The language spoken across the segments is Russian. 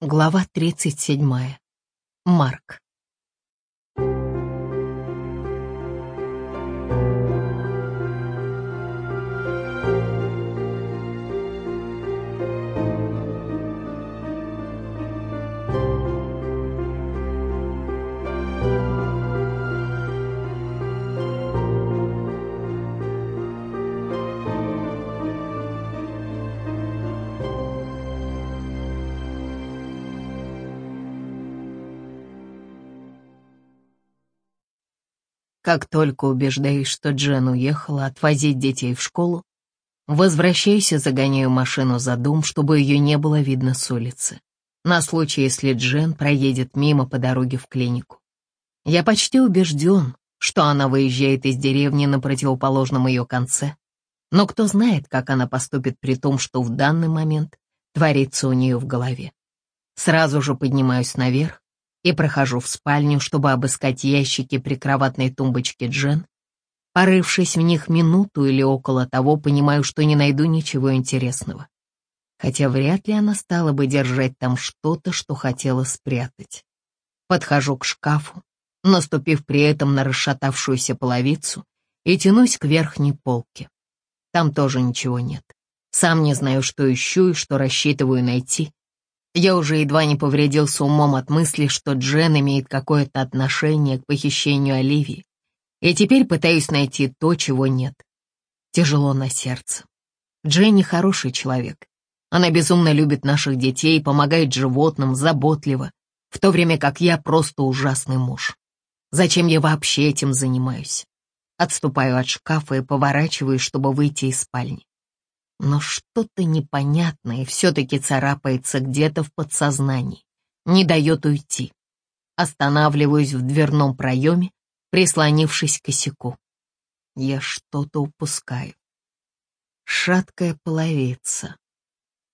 Глава 37. Марк. Как только убеждаюсь, что Джен уехала отвозить детей в школу, возвращаюсь и загоняю машину за дом, чтобы ее не было видно с улицы, на случай, если Джен проедет мимо по дороге в клинику. Я почти убежден, что она выезжает из деревни на противоположном ее конце, но кто знает, как она поступит при том, что в данный момент творится у нее в голове. Сразу же поднимаюсь наверх, и прохожу в спальню, чтобы обыскать ящики при кроватной тумбочке Джен. Порывшись в них минуту или около того, понимаю, что не найду ничего интересного. Хотя вряд ли она стала бы держать там что-то, что хотела спрятать. Подхожу к шкафу, наступив при этом на расшатавшуюся половицу, и тянусь к верхней полке. Там тоже ничего нет. Сам не знаю, что ищу и что рассчитываю найти, я уже едва не повредился умом от мысли, что Джен имеет какое-то отношение к похищению Оливии, и теперь пытаюсь найти то, чего нет. Тяжело на сердце. Дженни хороший человек. Она безумно любит наших детей, помогает животным, заботливо, в то время как я просто ужасный муж. Зачем я вообще этим занимаюсь? Отступаю от шкафа и поворачиваюсь, чтобы выйти из спальни но что-то непонятное все-таки царапается где-то в подсознании, не дает уйти. Останавливаюсь в дверном проеме, прислонившись к косяку. Я что-то упускаю. Шаткая половица.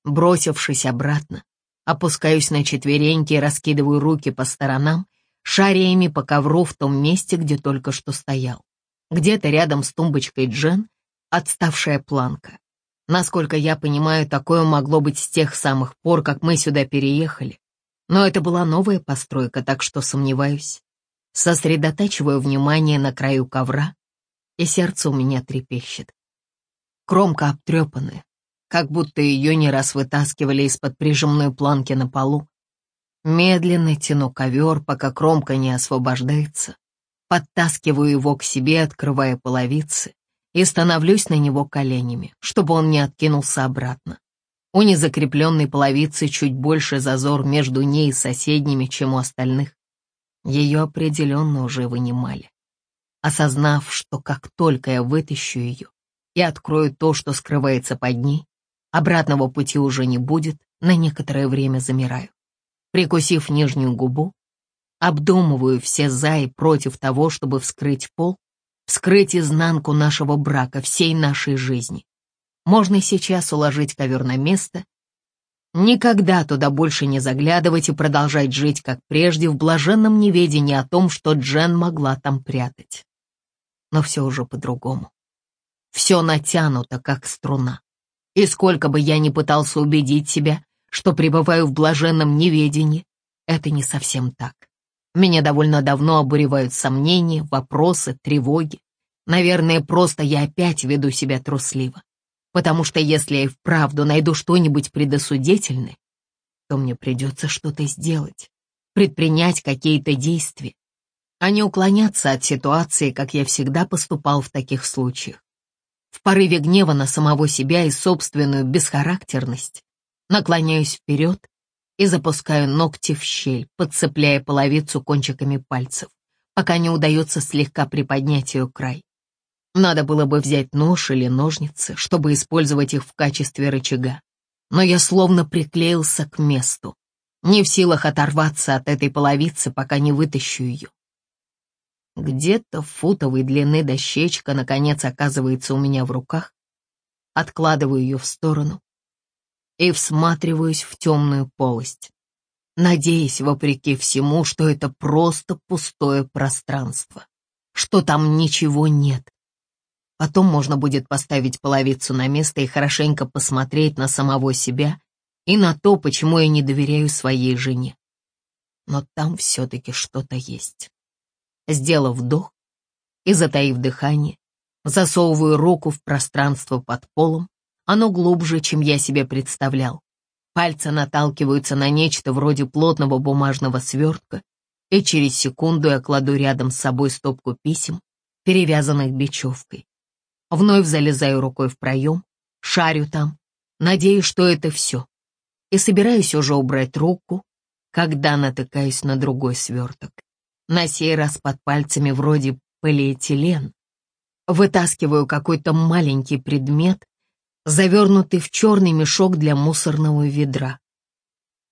Бросившись обратно, опускаюсь на четвереньки и раскидываю руки по сторонам, шаря ими по ковру в том месте, где только что стоял. Где-то рядом с тумбочкой Джен отставшая планка. Насколько я понимаю, такое могло быть с тех самых пор, как мы сюда переехали. Но это была новая постройка, так что сомневаюсь. Сосредотачиваю внимание на краю ковра, и сердце у меня трепещет. Кромка обтрепанная, как будто ее не раз вытаскивали из-под прижимной планки на полу. Медленно тяну ковер, пока кромка не освобождается. Подтаскиваю его к себе, открывая половицы и становлюсь на него коленями, чтобы он не откинулся обратно. У незакрепленной половицы чуть больше зазор между ней и соседними, чем у остальных. Ее определенно уже вынимали. Осознав, что как только я вытащу ее и открою то, что скрывается под ней, обратного пути уже не будет, на некоторое время замираю. Прикусив нижнюю губу, обдумываю все «за» и против того, чтобы вскрыть пол, вскрыть изнанку нашего брака, всей нашей жизни. Можно сейчас уложить ковер на место, никогда туда больше не заглядывать и продолжать жить, как прежде, в блаженном неведении о том, что Джен могла там прятать. Но все уже по-другому. Все натянуто, как струна. И сколько бы я ни пытался убедить себя, что пребываю в блаженном неведении, это не совсем так. Меня довольно давно обуревают сомнения, вопросы, тревоги. Наверное, просто я опять веду себя трусливо. Потому что если я и вправду найду что-нибудь предосудительное, то мне придется что-то сделать, предпринять какие-то действия, а не уклоняться от ситуации, как я всегда поступал в таких случаях. В порыве гнева на самого себя и собственную бесхарактерность наклоняюсь вперед и запускаю ногти в щель, подцепляя половицу кончиками пальцев, пока не удается слегка приподнять ее край. Надо было бы взять нож или ножницы, чтобы использовать их в качестве рычага. Но я словно приклеился к месту, не в силах оторваться от этой половицы, пока не вытащу ее. Где-то футовой длины дощечка наконец оказывается у меня в руках. Откладываю ее в сторону и всматриваюсь в темную полость, надеясь, вопреки всему, что это просто пустое пространство, что там ничего нет. Потом можно будет поставить половицу на место и хорошенько посмотреть на самого себя и на то, почему я не доверяю своей жене. Но там все-таки что-то есть. Сделав вдох и затаив дыхание, засовываю руку в пространство под полом, оно глубже, чем я себе представлял. Пальцы наталкиваются на нечто вроде плотного бумажного свертка, и через секунду я кладу рядом с собой стопку писем, перевязанных бечевкой. Вновь залезаю рукой в проем, шарю там, надеюсь, что это все. И собираюсь уже убрать руку, когда натыкаюсь на другой сверток. На сей раз под пальцами вроде полиэтилен. Вытаскиваю какой-то маленький предмет, завернутый в черный мешок для мусорного ведра.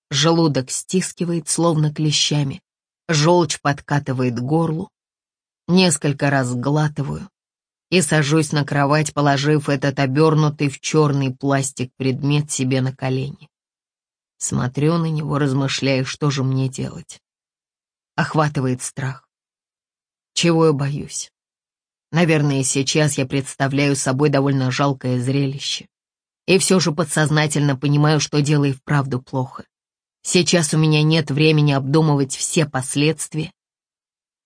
Желудок стискивает, словно клещами. Желчь подкатывает горлу. Несколько раз глатываю и сажусь на кровать, положив этот обернутый в черный пластик предмет себе на колени. Смотрю на него, размышляя, что же мне делать. Охватывает страх. Чего я боюсь? Наверное, сейчас я представляю собой довольно жалкое зрелище. И все же подсознательно понимаю, что дело и вправду плохо. Сейчас у меня нет времени обдумывать все последствия,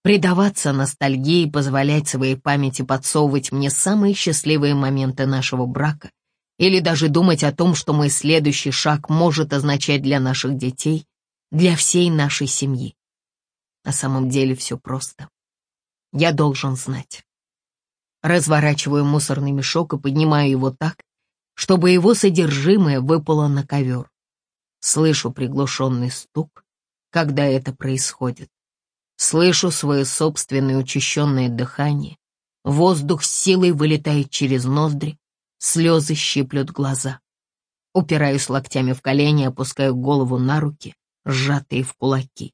предаваться ностальгии и позволять своей памяти подсовывать мне самые счастливые моменты нашего брака или даже думать о том, что мой следующий шаг может означать для наших детей, для всей нашей семьи. На самом деле все просто. Я должен знать. Разворачиваю мусорный мешок и поднимаю его так, чтобы его содержимое выпало на ковер. Слышу приглушенный стук, когда это происходит. Слышу свое собственное учащенное дыхание. Воздух с силой вылетает через ноздри, слезы щиплют глаза. Упираюсь локтями в колени, опускаю голову на руки, сжатые в кулаки.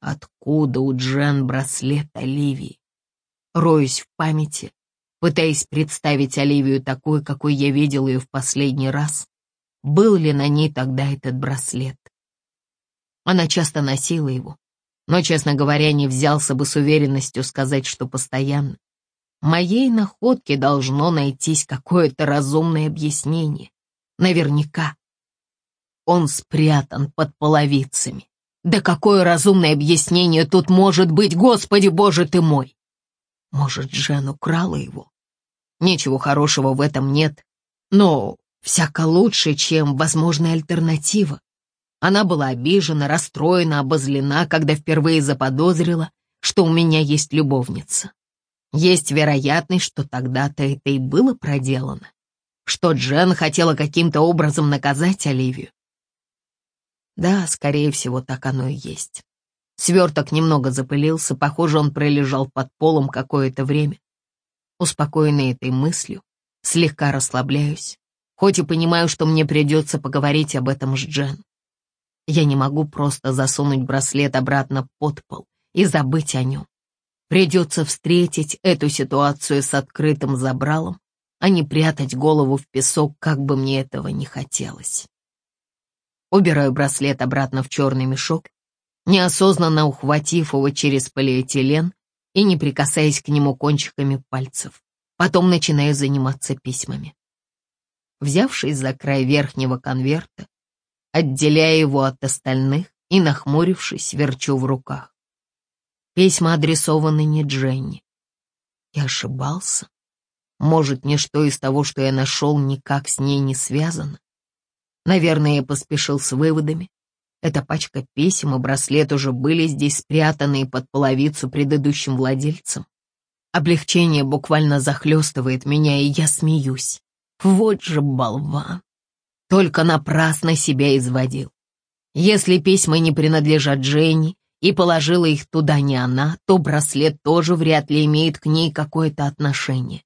Откуда у Джен браслет Оливии? Роюсь в памяти, пытаясь представить Оливию такой, какой я видел ее в последний раз. Был ли на ней тогда этот браслет? Она часто носила его, но, честно говоря, не взялся бы с уверенностью сказать, что постоянно. Моей находке должно найтись какое-то разумное объяснение. Наверняка. Он спрятан под половицами. Да какое разумное объяснение тут может быть, Господи Боже ты мой! Может, Джен украла его? Ничего хорошего в этом нет, но всяко лучше, чем возможная альтернатива. Она была обижена, расстроена, обозлена, когда впервые заподозрила, что у меня есть любовница. Есть вероятность, что тогда-то это и было проделано, что Джен хотела каким-то образом наказать Оливию. Да, скорее всего, так оно и есть. Сверток немного запылился, похоже, он пролежал под полом какое-то время. Успокоенный этой мыслью, слегка расслабляюсь, хоть и понимаю, что мне придется поговорить об этом с Джен. Я не могу просто засунуть браслет обратно под пол и забыть о нем. Придется встретить эту ситуацию с открытым забралом, а не прятать голову в песок, как бы мне этого не хотелось. Убираю браслет обратно в черный мешок, неосознанно ухватив его через полиэтилен и не прикасаясь к нему кончиками пальцев. Потом начинаю заниматься письмами. Взявшись за край верхнего конверта, отделяя его от остальных и, нахмурившись, верчу в руках. Письма адресованы не Дженни. Я ошибался. Может, ничто из того, что я нашел, никак с ней не связано. Наверное, я поспешил с выводами. Эта пачка писем и браслет уже были здесь спрятаны под половицу предыдущим владельцам. Облегчение буквально захлестывает меня, и я смеюсь. Вот же болван. Только напрасно себя изводил. Если письма не принадлежат Дженни, и положила их туда не она, то браслет тоже вряд ли имеет к ней какое-то отношение.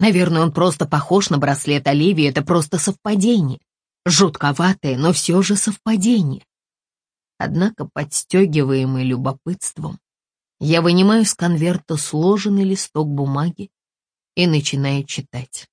Наверное, он просто похож на браслет Оливии, это просто совпадение. Жутковатое, но все же совпадение. Однако, подстегиваемый любопытством, я вынимаю с конверта сложенный листок бумаги и начинаю читать.